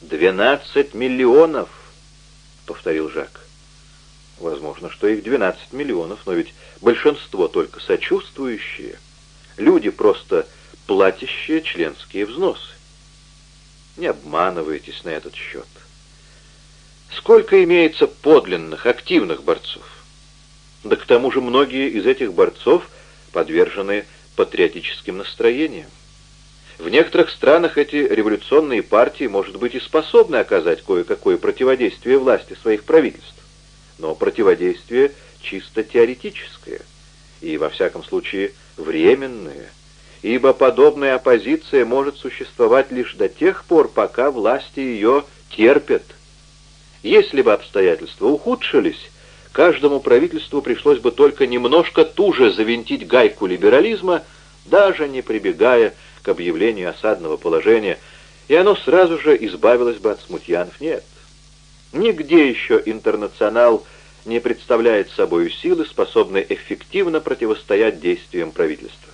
«Двенадцать миллионов!» — повторил Жак. «Возможно, что их двенадцать миллионов, но ведь большинство только сочувствующие. Люди просто платящие членские взносы. Не обманывайтесь на этот счет. Сколько имеется подлинных, активных борцов? Да к тому же многие из этих борцов подвержены патриотическим настроениям. В некоторых странах эти революционные партии, может быть, и способны оказать кое-какое противодействие власти своих правительств. Но противодействие чисто теоретическое и, во всяком случае, временное, ибо подобная оппозиция может существовать лишь до тех пор, пока власти ее терпят. Если бы обстоятельства ухудшились, каждому правительству пришлось бы только немножко туже завинтить гайку либерализма, даже не прибегая к объявлению осадного положения, и оно сразу же избавилось бы от смутьянов. Нет. Нигде еще интернационал не представляет собой силы, способной эффективно противостоять действиям правительства.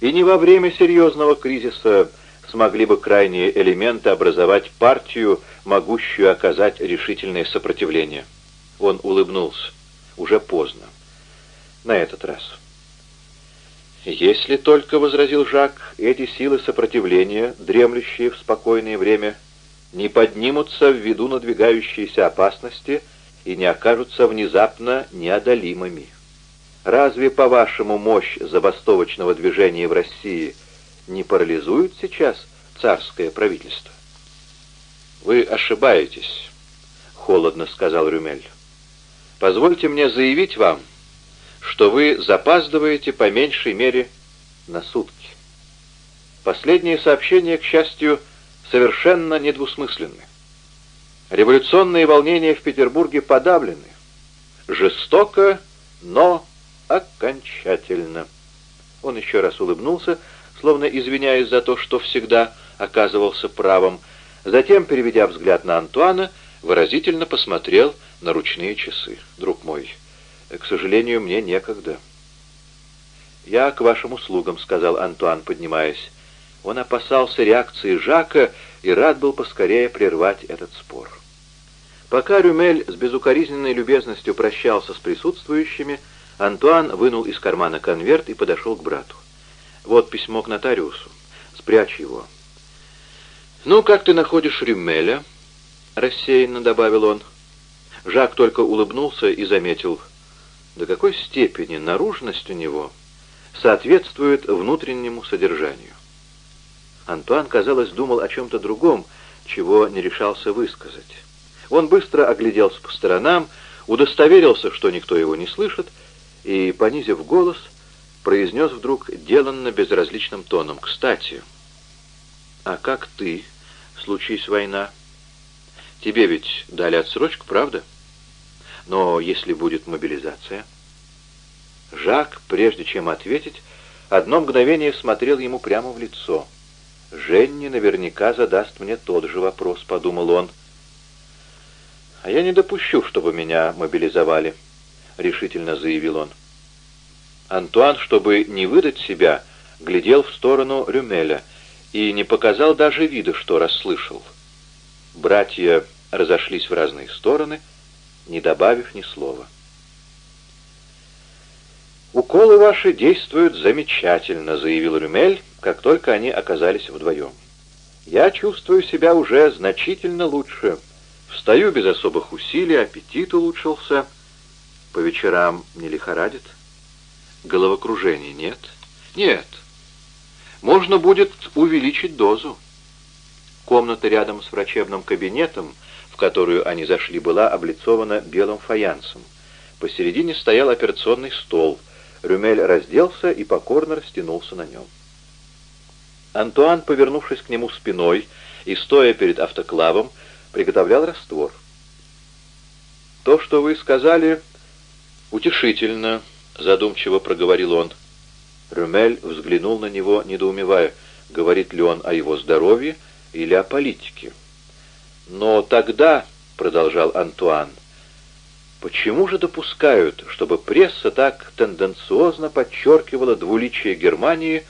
И не во время серьезного кризиса смогли бы крайние элементы образовать партию, могущую оказать решительное сопротивление. Он улыбнулся. Уже поздно. На этот раз. «Если только, — возразил Жак, — эти силы сопротивления, дремлющие в спокойное время, не поднимутся в виду надвигающейся опасности и не окажутся внезапно неодолимыми. Разве, по-вашему, мощь забастовочного движения в России не парализует сейчас царское правительство?» «Вы ошибаетесь», — холодно сказал Рюмель. «Позвольте мне заявить вам, — что вы запаздываете по меньшей мере на сутки. Последние сообщения, к счастью, совершенно недвусмысленны. Революционные волнения в Петербурге подавлены. Жестоко, но окончательно. Он еще раз улыбнулся, словно извиняясь за то, что всегда оказывался правым. Затем, переведя взгляд на Антуана, выразительно посмотрел на ручные часы. «Друг мой, к сожалению, мне некогда. «Я к вашим услугам», — сказал Антуан, поднимаясь. Он опасался реакции Жака и рад был поскорее прервать этот спор. Пока Рюмель с безукоризненной любезностью прощался с присутствующими, Антуан вынул из кармана конверт и подошел к брату. «Вот письмо к нотариусу. Спрячь его». «Ну, как ты находишь Рюмеля?» — рассеянно добавил он. Жак только улыбнулся и заметил — до какой степени наружность у него соответствует внутреннему содержанию. Антуан, казалось, думал о чем-то другом, чего не решался высказать. Он быстро огляделся по сторонам, удостоверился, что никто его не слышит, и, понизив голос, произнес вдруг деланно безразличным тоном. «Кстати, а как ты, случись война? Тебе ведь дали отсрочку, правда?» Но если будет мобилизация? Жак, прежде чем ответить, одно мгновение смотрел ему прямо в лицо. «Женни наверняка задаст мне тот же вопрос», — подумал он. «А я не допущу, чтобы меня мобилизовали», — решительно заявил он. Антуан, чтобы не выдать себя, глядел в сторону Рюмеля и не показал даже вида, что расслышал. Братья разошлись в разные стороны — не добавив ни слова. «Уколы ваши действуют замечательно», — заявил Рюмель, как только они оказались вдвоем. «Я чувствую себя уже значительно лучше. Встаю без особых усилий, аппетит улучшился. По вечерам не лихорадит? Головокружения нет? Нет. Можно будет увеличить дозу. Комната рядом с врачебным кабинетом — в которую они зашли, была облицована белым фаянсом. Посередине стоял операционный стол. Рюмель разделся и покорно растянулся на нем. Антуан, повернувшись к нему спиной и стоя перед автоклавом, приготовлял раствор. «То, что вы сказали, утешительно», — задумчиво проговорил он. Рюмель взглянул на него, недоумевая, говорит ли он о его здоровье или о политике. «Но тогда, — продолжал Антуан, — почему же допускают, чтобы пресса так тенденциозно подчеркивала двуличие Германии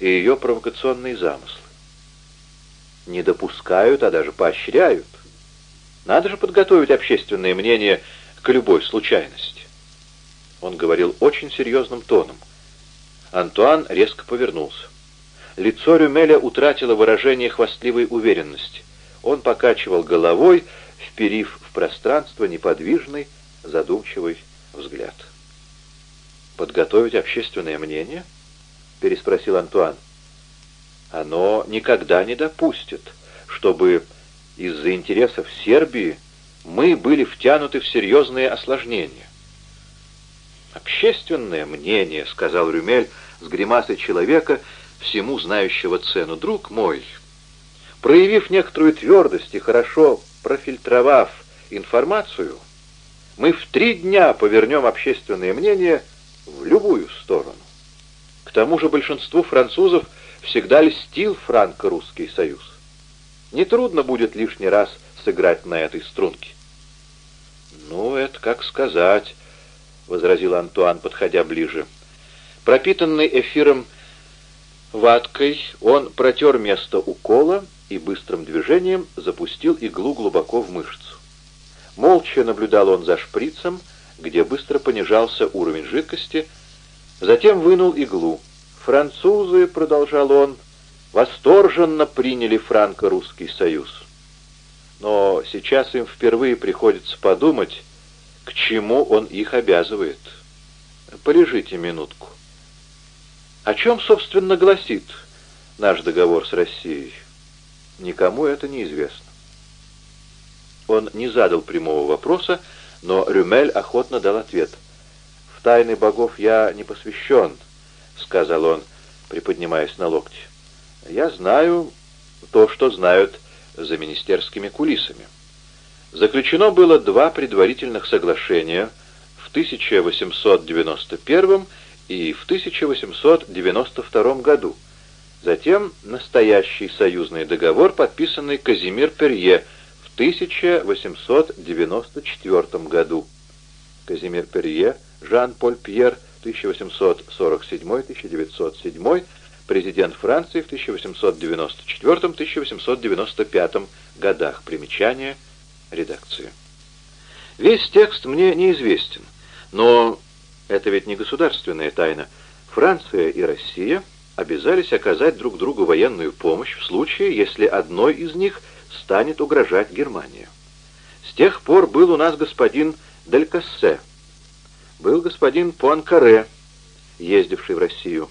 и ее провокационные замыслы? не допускают, а даже поощряют. Надо же подготовить общественное мнение к любой случайности. Он говорил очень серьезным тоном. Антуан резко повернулся. Лицо Рюмеля утратило выражение хвастливой уверенности. Он покачивал головой, вперив в пространство неподвижный, задумчивый взгляд. «Подготовить общественное мнение?» — переспросил Антуан. «Оно никогда не допустит, чтобы из-за интересов Сербии мы были втянуты в серьезные осложнения». «Общественное мнение», — сказал Рюмель с гримасой человека, всему знающего цену. «Друг мой, проявив некоторую твердость и хорошо профильтровав информацию, мы в три дня повернем общественное мнение в любую сторону. К тому же большинству французов всегда льстил франко-русский союз. Нетрудно будет лишний раз сыграть на этой струнке. «Ну, это как сказать», — возразил Антуан, подходя ближе. Пропитанный эфиром ваткой, он протер место укола и быстрым движением запустил иглу глубоко в мышцу. Молча наблюдал он за шприцем, где быстро понижался уровень жидкости, затем вынул иглу. «Французы», — продолжал он, — «восторженно приняли франко-русский союз. Но сейчас им впервые приходится подумать, к чему он их обязывает. Полежите минутку. О чем, собственно, гласит наш договор с Россией? Никому это неизвестно. Он не задал прямого вопроса, но Рюмель охотно дал ответ. «В тайны богов я не посвящен», — сказал он, приподнимаясь на локте. «Я знаю то, что знают за министерскими кулисами. Заключено было два предварительных соглашения в 1891 и в 1892 году. Затем настоящий союзный договор, подписанный Казимир Перье 1894 году. Казимир Перье, Жан-Поль Пьер, 1847-1907, президент Франции в 1894-1895 годах. Примечание редакции. Весь текст мне неизвестен, но это ведь не государственная тайна. Франция и Россия обязались оказать друг другу военную помощь в случае, если одной из них – станет угрожать Германия. С тех пор был у нас господин Дель Кассе, был господин Пуанкаре, ездивший в Россию.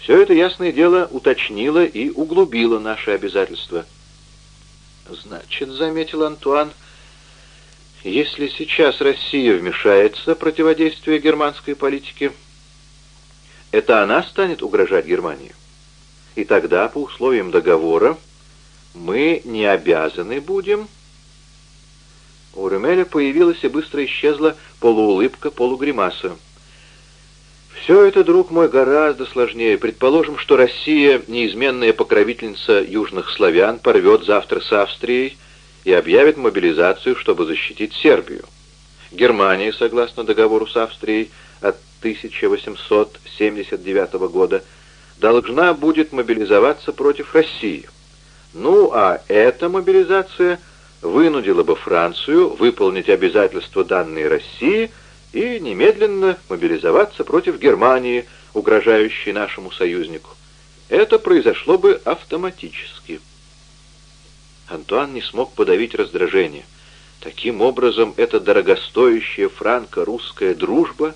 Все это, ясное дело, уточнило и углубило наши обязательства. «Значит, — заметил Антуан, — если сейчас Россия вмешается в противодействие германской политике, это она станет угрожать Германии. И тогда, по условиям договора, мы не обязаны будем...» У Рюмеля появилась и быстро исчезла полуулыбка, полугримаса. «Все это, друг мой, гораздо сложнее. Предположим, что Россия, неизменная покровительница южных славян, порвет завтра с Австрией и объявит мобилизацию, чтобы защитить Сербию. Германия, согласно договору с Австрией от 1879 года, должна будет мобилизоваться против России». Ну, а эта мобилизация вынудила бы Францию выполнить обязательства данные России и немедленно мобилизоваться против Германии, угрожающей нашему союзнику. Это произошло бы автоматически. Антуан не смог подавить раздражение. Таким образом, эта дорогостоящая франко-русская дружба,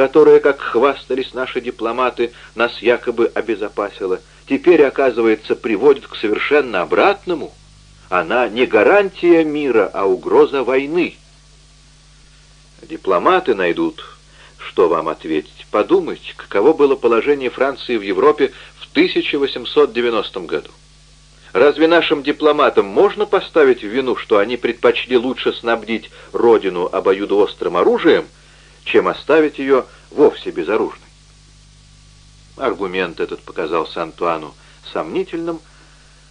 которая, как хвастались наши дипломаты, нас якобы обезопасила, теперь, оказывается, приводит к совершенно обратному. Она не гарантия мира, а угроза войны. Дипломаты найдут, что вам ответить. Подумайте, каково было положение Франции в Европе в 1890 году. Разве нашим дипломатам можно поставить в вину, что они предпочли лучше снабдить родину обоюдоострым оружием, чем оставить ее вовсе безоружной? Аргумент этот показался Антуану сомнительным,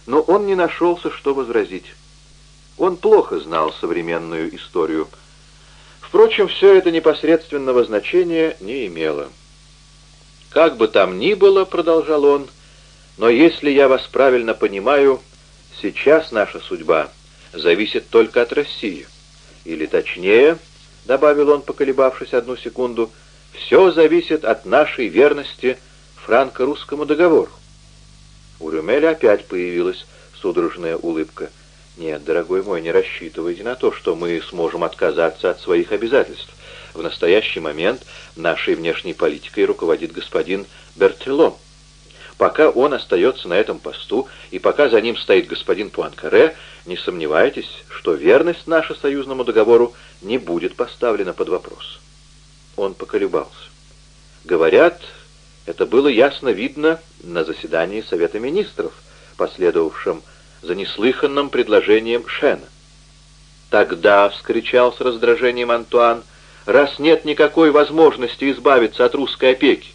но он не нашелся, что возразить. Он плохо знал современную историю. Впрочем, все это непосредственного значения не имело. «Как бы там ни было, — продолжал он, — но если я вас правильно понимаю, Сейчас наша судьба зависит только от России. Или точнее, — добавил он, поколебавшись одну секунду, — все зависит от нашей верности франко-русскому договору. У Рюмеля опять появилась судорожная улыбка. «Нет, дорогой мой, не рассчитывайте на то, что мы сможем отказаться от своих обязательств. В настоящий момент нашей внешней политикой руководит господин Бертело. Пока он остается на этом посту, и пока за ним стоит господин Пуанкаре, не сомневайтесь, что верность наша союзному договору не будет поставлена под вопрос. Он поколебался. Говорят, это было ясно видно на заседании Совета Министров, последовавшем за неслыханным предложением Шена. «Тогда», — вскричал с раздражением Антуан, — «раз нет никакой возможности избавиться от русской опеки,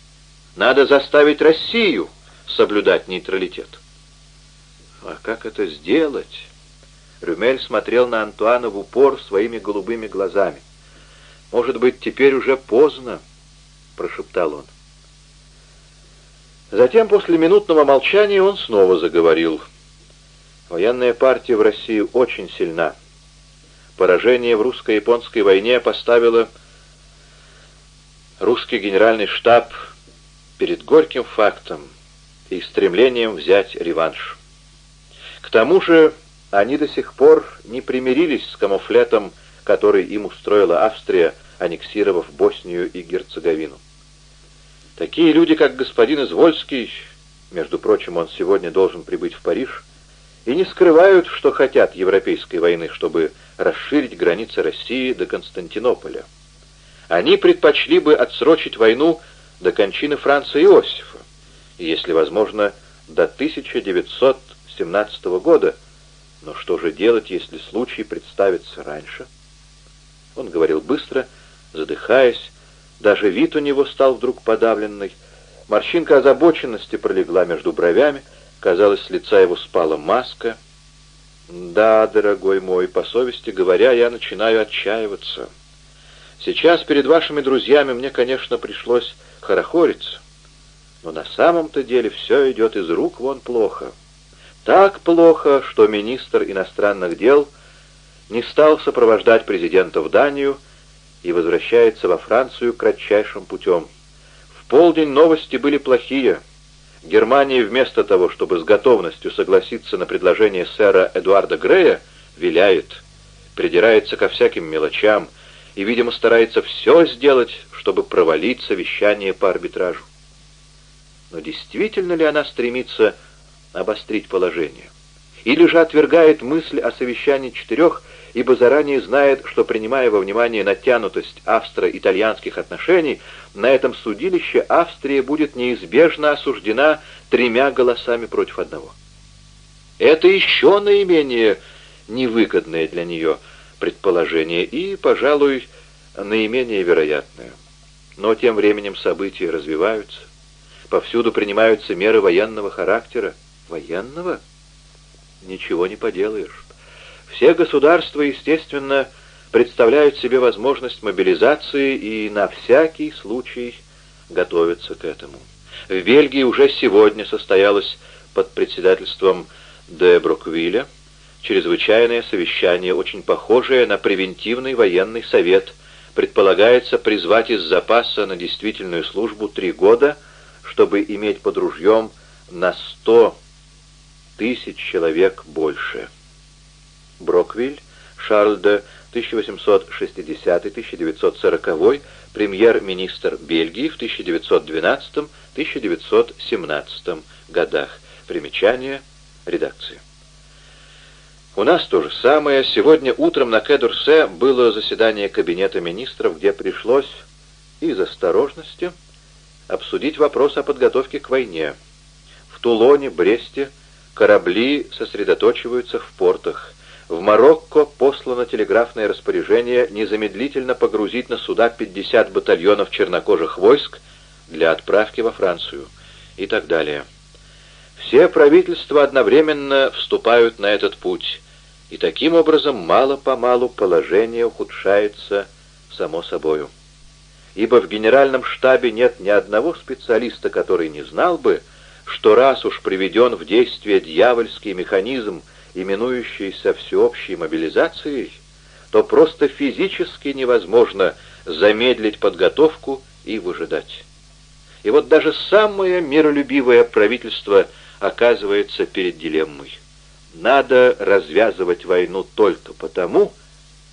надо заставить Россию соблюдать нейтралитет». «А как это сделать?» Рюмель смотрел на Антуана в упор своими голубыми глазами. «Может быть, теперь уже поздно?» — прошептал он. Затем, после минутного молчания, он снова заговорил — Военная партия в России очень сильна. Поражение в русско-японской войне поставило русский генеральный штаб перед горьким фактом и стремлением взять реванш. К тому же они до сих пор не примирились с камуфлетом, который им устроила Австрия, аннексировав Боснию и Герцеговину. Такие люди, как господин Извольский, между прочим, он сегодня должен прибыть в Париж, и не скрывают, что хотят европейской войны, чтобы расширить границы России до Константинополя. Они предпочли бы отсрочить войну до кончины Франца Иосифа, если возможно, до 1917 года. Но что же делать, если случай представится раньше? Он говорил быстро, задыхаясь, даже вид у него стал вдруг подавленный. Морщинка озабоченности пролегла между бровями, Казалось, с лица его спала маска. «Да, дорогой мой, по совести говоря, я начинаю отчаиваться. Сейчас перед вашими друзьями мне, конечно, пришлось хорохориться, но на самом-то деле все идет из рук вон плохо. Так плохо, что министр иностранных дел не стал сопровождать президента в Данию и возвращается во Францию кратчайшим путем. В полдень новости были плохие — Германия вместо того, чтобы с готовностью согласиться на предложение сэра Эдуарда Грея, виляет, придирается ко всяким мелочам и, видимо, старается все сделать, чтобы провалить совещание по арбитражу. Но действительно ли она стремится обострить положение? Или же отвергает мысль о совещании четырех ибо заранее знает, что, принимая во внимание натянутость австро-итальянских отношений, на этом судилище Австрия будет неизбежно осуждена тремя голосами против одного. Это еще наименее невыгодное для нее предположение и, пожалуй, наименее вероятное. Но тем временем события развиваются. Повсюду принимаются меры военного характера. Военного? Ничего не поделаешь. Все государства, естественно, представляют себе возможность мобилизации и на всякий случай готовятся к этому. В Бельгии уже сегодня состоялось под председательством де Броквилля чрезвычайное совещание, очень похожее на превентивный военный совет. Предполагается призвать из запаса на действительную службу три года, чтобы иметь под ружьем на сто тысяч человек больше. Броквиль, Шарль де 1860-1940, премьер-министр Бельгии в 1912-1917 годах. Примечание редакции. У нас то же самое. Сегодня утром на Кедурсе было заседание Кабинета министров, где пришлось из осторожности обсудить вопрос о подготовке к войне. В Тулоне, Бресте корабли сосредоточиваются в портах. В Марокко послано телеграфное распоряжение незамедлительно погрузить на суда 50 батальонов чернокожих войск для отправки во Францию и так далее. Все правительства одновременно вступают на этот путь, и таким образом мало-помалу положение ухудшается само собою. Ибо в генеральном штабе нет ни одного специалиста, который не знал бы, что раз уж приведен в действие дьявольский механизм именующейся всеобщей мобилизацией, то просто физически невозможно замедлить подготовку и выжидать. И вот даже самое миролюбивое правительство оказывается перед дилеммой. Надо развязывать войну только потому,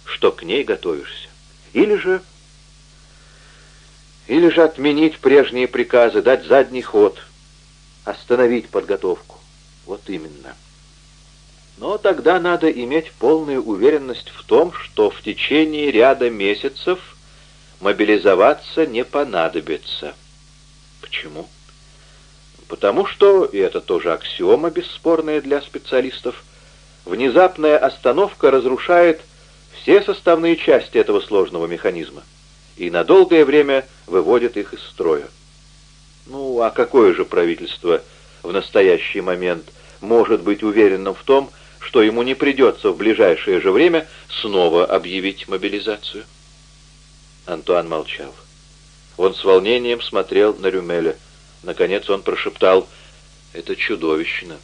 что к ней готовишься. Или же... Или же отменить прежние приказы, дать задний ход, остановить подготовку. Вот именно. Но тогда надо иметь полную уверенность в том, что в течение ряда месяцев мобилизоваться не понадобится. Почему? Потому что, и это тоже аксиома бесспорная для специалистов, внезапная остановка разрушает все составные части этого сложного механизма и на долгое время выводит их из строя. Ну, а какое же правительство в настоящий момент может быть уверенным в том, что ему не придется в ближайшее же время снова объявить мобилизацию? Антуан молчал. Он с волнением смотрел на Рюмеля. Наконец он прошептал «Это чудовищно».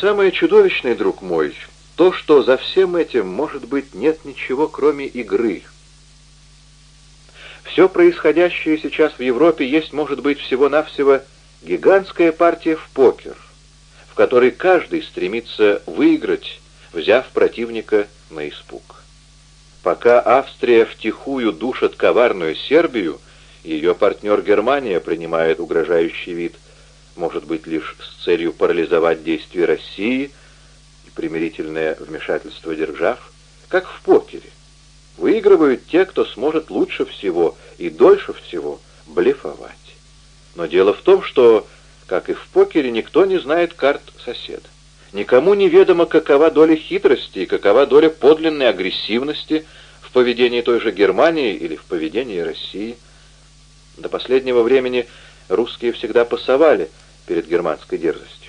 «Самое чудовищное, друг мой, то, что за всем этим, может быть, нет ничего, кроме игры. Все происходящее сейчас в Европе есть, может быть, всего-навсего гигантская партия в покер, в которой каждый стремится выиграть, взяв противника на испуг. Пока Австрия втихую душит коварную Сербию, ее партнер Германия принимает угрожающий вид, может быть, лишь с целью парализовать действия России примирительное вмешательство держав, как в покере. Выигрывают те, кто сможет лучше всего и дольше всего блефовать. Но дело в том, что, как и в покере, никто не знает карт соседа. Никому неведомо, какова доля хитрости и какова доля подлинной агрессивности в поведении той же Германии или в поведении России. До последнего времени русские всегда пасовали перед германской дерзостью.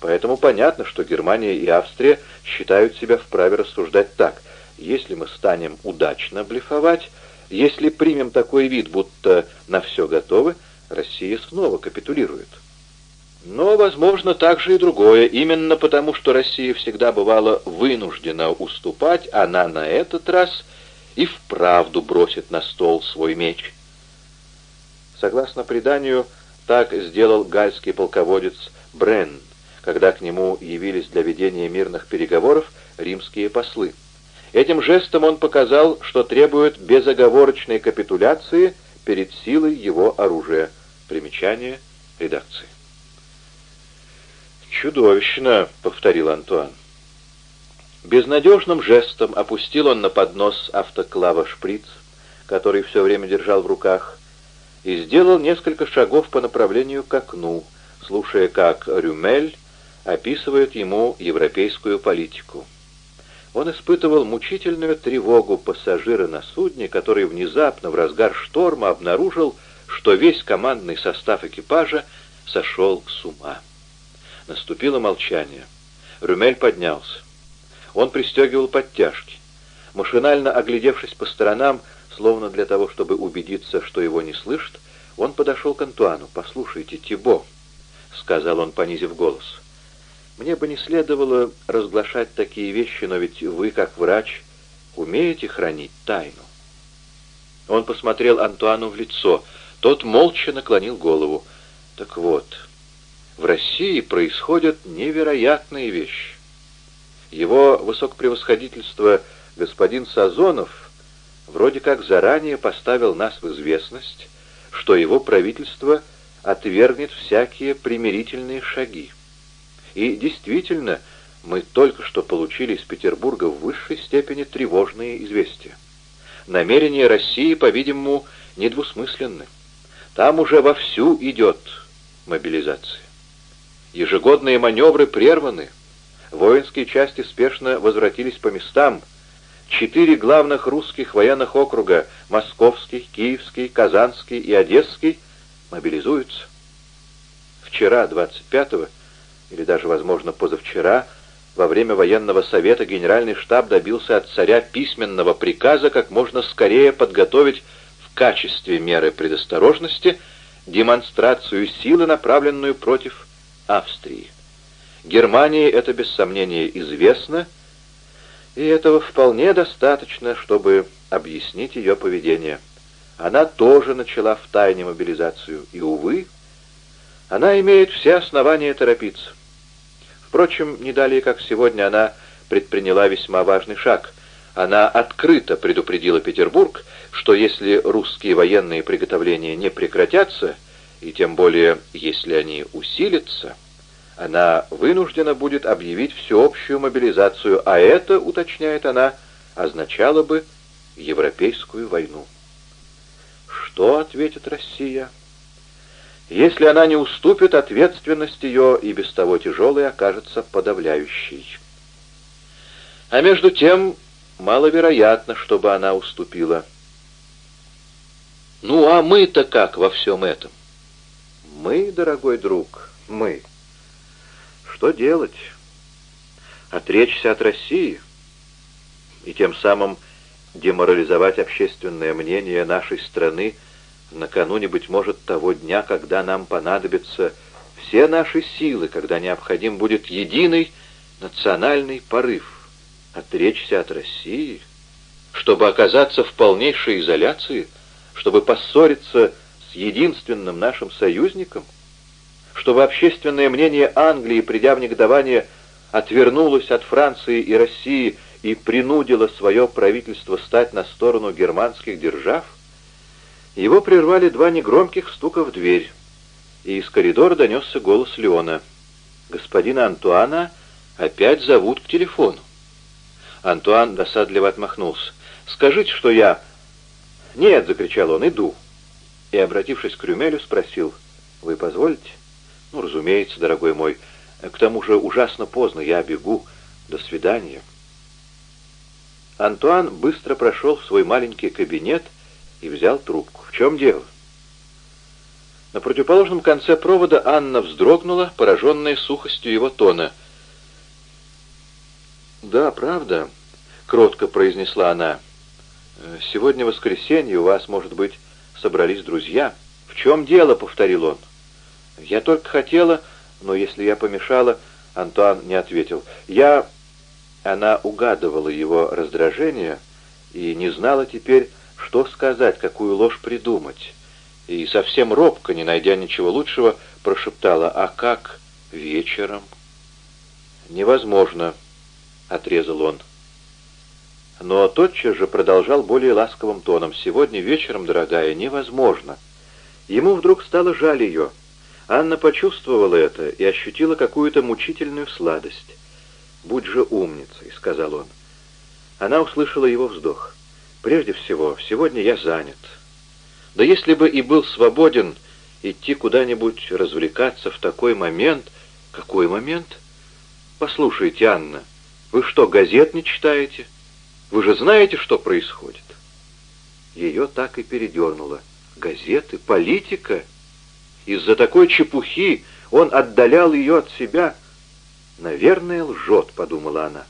Поэтому понятно, что Германия и Австрия считают себя вправе рассуждать так. Если мы станем удачно блефовать, если примем такой вид, будто на все готовы, Россия снова капитулирует. Но, возможно, также и другое. Именно потому, что Россия всегда бывала вынуждена уступать, она на этот раз и вправду бросит на стол свой меч. Согласно преданию, так сделал гальский полководец Брен, когда к нему явились для ведения мирных переговоров римские послы. Этим жестом он показал, что требует безоговорочной капитуляции перед силой его оружия. Примечание редакции. «Чудовищно», — повторил Антуан. Безнадежным жестом опустил он на поднос автоклава шприц, который все время держал в руках, и сделал несколько шагов по направлению к окну, слушая, как Рюмель описывает ему европейскую политику. Он испытывал мучительную тревогу пассажира на судне, который внезапно в разгар шторма обнаружил, что весь командный состав экипажа сошел с ума. Наступило молчание. Рюмель поднялся. Он пристегивал подтяжки. Машинально оглядевшись по сторонам, словно для того, чтобы убедиться, что его не слышат, он подошел к Антуану. «Послушайте, Тибо», — сказал он, понизив голос, — «мне бы не следовало разглашать такие вещи, но ведь вы, как врач, умеете хранить тайну». Он посмотрел Антуану в лицо. Тот молча наклонил голову. «Так вот, в России происходят невероятные вещи. Его высокопревосходительство господин Сазонов вроде как заранее поставил нас в известность, что его правительство отвергнет всякие примирительные шаги. И действительно, мы только что получили из Петербурга в высшей степени тревожные известия. Намерения России, по-видимому, недвусмысленны. Там уже вовсю идет мобилизация. Ежегодные маневры прерваны. Воинские части спешно возвратились по местам. Четыре главных русских военных округа — Московский, Киевский, Казанский и Одесский — мобилизуются. Вчера, 25-го, или даже, возможно, позавчера, во время военного совета генеральный штаб добился от царя письменного приказа как можно скорее подготовить в качестве меры предосторожности демонстрацию силы, направленную против Австрии. Германии это без сомнения известно, и этого вполне достаточно, чтобы объяснить ее поведение. Она тоже начала в тайне мобилизацию, и, увы, она имеет все основания торопиться. Впрочем, не далее, как сегодня, она предприняла весьма важный шаг. Она открыто предупредила Петербург, что если русские военные приготовления не прекратятся, и тем более, если они усилятся, она вынуждена будет объявить всеобщую мобилизацию, а это, уточняет она, означало бы европейскую войну. Что ответит Россия? Если она не уступит, ответственность ее и без того тяжелой окажется подавляющей. А между тем, маловероятно, чтобы она уступила. Ну а мы-то как во всем этом? Мы, дорогой друг, мы. Что делать? Отречься от России и тем самым деморализовать общественное мнение нашей страны накануне, быть может, того дня, когда нам понадобятся все наши силы, когда необходим будет единый национальный порыв, отречься от России, чтобы оказаться в полнейшей изоляции, чтобы поссориться с единственным нашим союзником, чтобы общественное мнение Англии, придя в негодование, отвернулось от Франции и России и принудило свое правительство стать на сторону германских держав, его прервали два негромких стука в дверь, и из коридора донесся голос Леона. «Господина Антуана опять зовут к телефону». Антуан досадливо отмахнулся. «Скажите, что я...» «Нет», — закричал он, — «иду». И, обратившись к Рюмелю, спросил, «Вы позволите?» «Ну, разумеется, дорогой мой. К тому же ужасно поздно, я бегу. До свидания». Антуан быстро прошел в свой маленький кабинет и взял трубку. «В чем дело?» На противоположном конце провода Анна вздрогнула, пораженная сухостью его тона. «Да, правда», — кротко произнесла она. «Сегодня воскресенье, у вас, может быть, собрались друзья». «В чем дело?» — повторил он. «Я только хотела, но если я помешала...» Антуан не ответил. «Я...» Она угадывала его раздражение и не знала теперь, что сказать, какую ложь придумать. И совсем робко, не найдя ничего лучшего, прошептала «А как вечером?» «Невозможно», — отрезал он. Но тотчас же продолжал более ласковым тоном. «Сегодня вечером, дорогая, невозможно». Ему вдруг стало жаль ее. Анна почувствовала это и ощутила какую-то мучительную сладость. «Будь же умницей», — сказал он. Она услышала его вздох. Прежде всего, сегодня я занят. Да если бы и был свободен идти куда-нибудь развлекаться в такой момент... Какой момент? Послушайте, Анна, вы что, газет не читаете? Вы же знаете, что происходит? Ее так и передернуло. Газеты, политика. Из-за такой чепухи он отдалял ее от себя. Наверное, лжет, подумала она.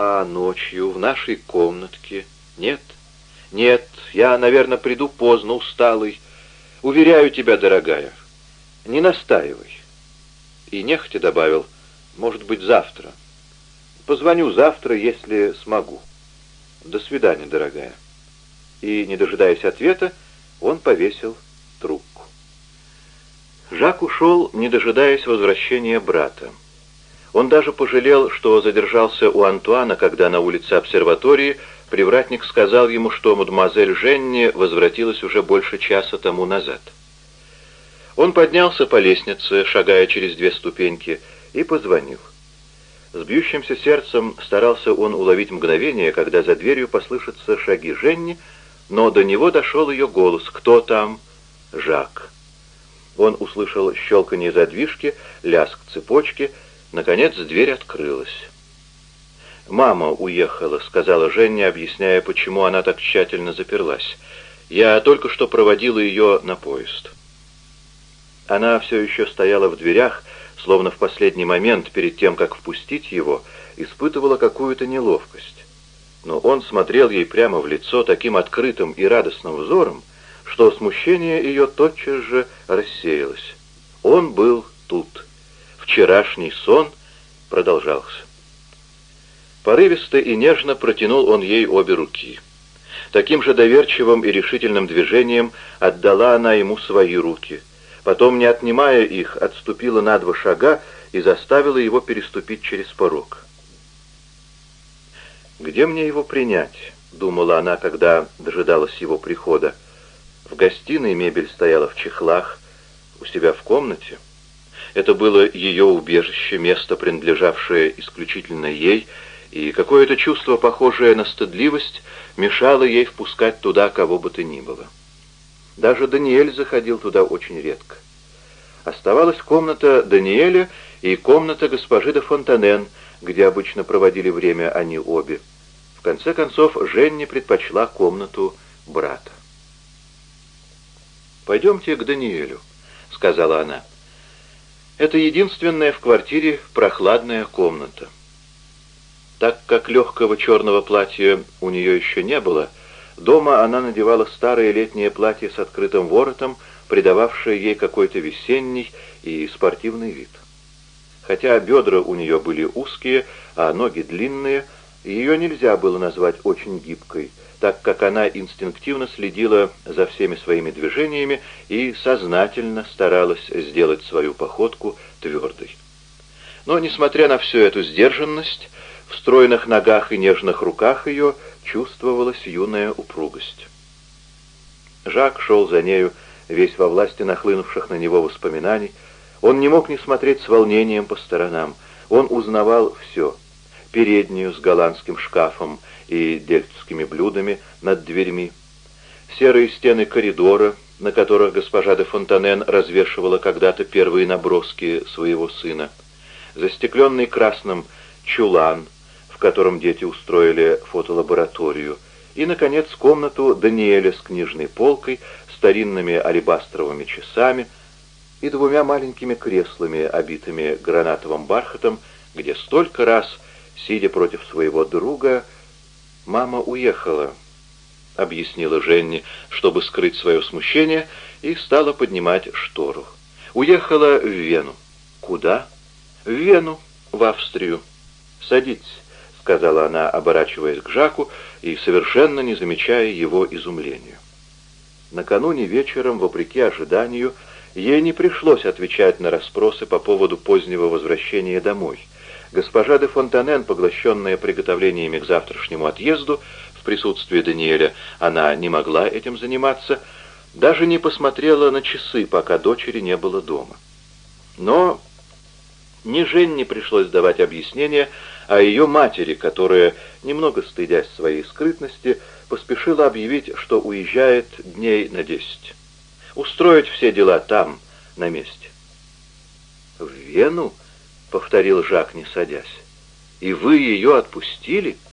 А ночью в нашей комнатке? Нет, нет, я, наверное, приду поздно, усталый. Уверяю тебя, дорогая, не настаивай. И нехотя добавил, может быть, завтра. Позвоню завтра, если смогу. До свидания, дорогая. И, не дожидаясь ответа, он повесил трубку. Жак ушел, не дожидаясь возвращения брата. Он даже пожалел, что задержался у Антуана, когда на улице обсерватории привратник сказал ему, что мадемуазель Женни возвратилась уже больше часа тому назад. Он поднялся по лестнице, шагая через две ступеньки, и позвонил. С бьющимся сердцем старался он уловить мгновение, когда за дверью послышатся шаги Женни, но до него дошел ее голос «Кто там?» «Жак». Он услышал щелканье задвижки, лязг цепочки — Наконец дверь открылась. «Мама уехала», — сказала Женя, объясняя, почему она так тщательно заперлась. «Я только что проводила ее на поезд». Она все еще стояла в дверях, словно в последний момент, перед тем, как впустить его, испытывала какую-то неловкость. Но он смотрел ей прямо в лицо таким открытым и радостным взором, что смущение ее тотчас же рассеялось. Он был тут вчерашний сон продолжался. Порывисто и нежно протянул он ей обе руки. Таким же доверчивым и решительным движением отдала она ему свои руки. Потом, не отнимая их, отступила на два шага и заставила его переступить через порог. «Где мне его принять?» — думала она, когда дожидалась его прихода. В гостиной мебель стояла в чехлах, у себя в комнате. Это было ее убежище, место, принадлежавшее исключительно ей, и какое-то чувство, похожее на стыдливость, мешало ей впускать туда кого бы то ни было. Даже Даниэль заходил туда очень редко. Оставалась комната Даниэля и комната госпожи де Фонтанен, где обычно проводили время они обе. В конце концов, Женни предпочла комнату брата. «Пойдемте к Даниэлю», — сказала она. «Это единственная в квартире прохладная комната». Так как легкого черного платья у нее еще не было, дома она надевала старое летнее платье с открытым воротом, придававшее ей какой-то весенний и спортивный вид. Хотя бедра у нее были узкие, а ноги длинные, ее нельзя было назвать очень гибкой, так как она инстинктивно следила за всеми своими движениями и сознательно старалась сделать свою походку твердой. Но, несмотря на всю эту сдержанность, в стройных ногах и нежных руках ее чувствовалась юная упругость. Жак шел за нею, весь во власти нахлынувших на него воспоминаний. Он не мог не смотреть с волнением по сторонам. Он узнавал все. Переднюю с голландским шкафом и дельтскими блюдами над дверьми. Серые стены коридора, на которых госпожа де Фонтанен развешивала когда-то первые наброски своего сына. Застекленный красным чулан — в котором дети устроили фотолабораторию, и, наконец, комнату Даниэля с книжной полкой, старинными алебастровыми часами и двумя маленькими креслами, обитыми гранатовым бархатом, где столько раз, сидя против своего друга, мама уехала, объяснила Женни, чтобы скрыть свое смущение, и стала поднимать штору. Уехала в Вену. Куда? В Вену, в Австрию. Садитесь сказала она, оборачиваясь к Жаку и совершенно не замечая его изумления. Накануне вечером, вопреки ожиданию, ей не пришлось отвечать на расспросы по поводу позднего возвращения домой. Госпожа де Фонтанен, поглощенная приготовлениями к завтрашнему отъезду, в присутствии Даниэля она не могла этим заниматься, даже не посмотрела на часы, пока дочери не было дома. Но ни Жене пришлось давать объяснения, а ее матери, которая, немного стыдясь своей скрытности, поспешила объявить, что уезжает дней на десять. Устроить все дела там, на месте. «В Вену?» — повторил Жак, не садясь. «И вы ее отпустили?»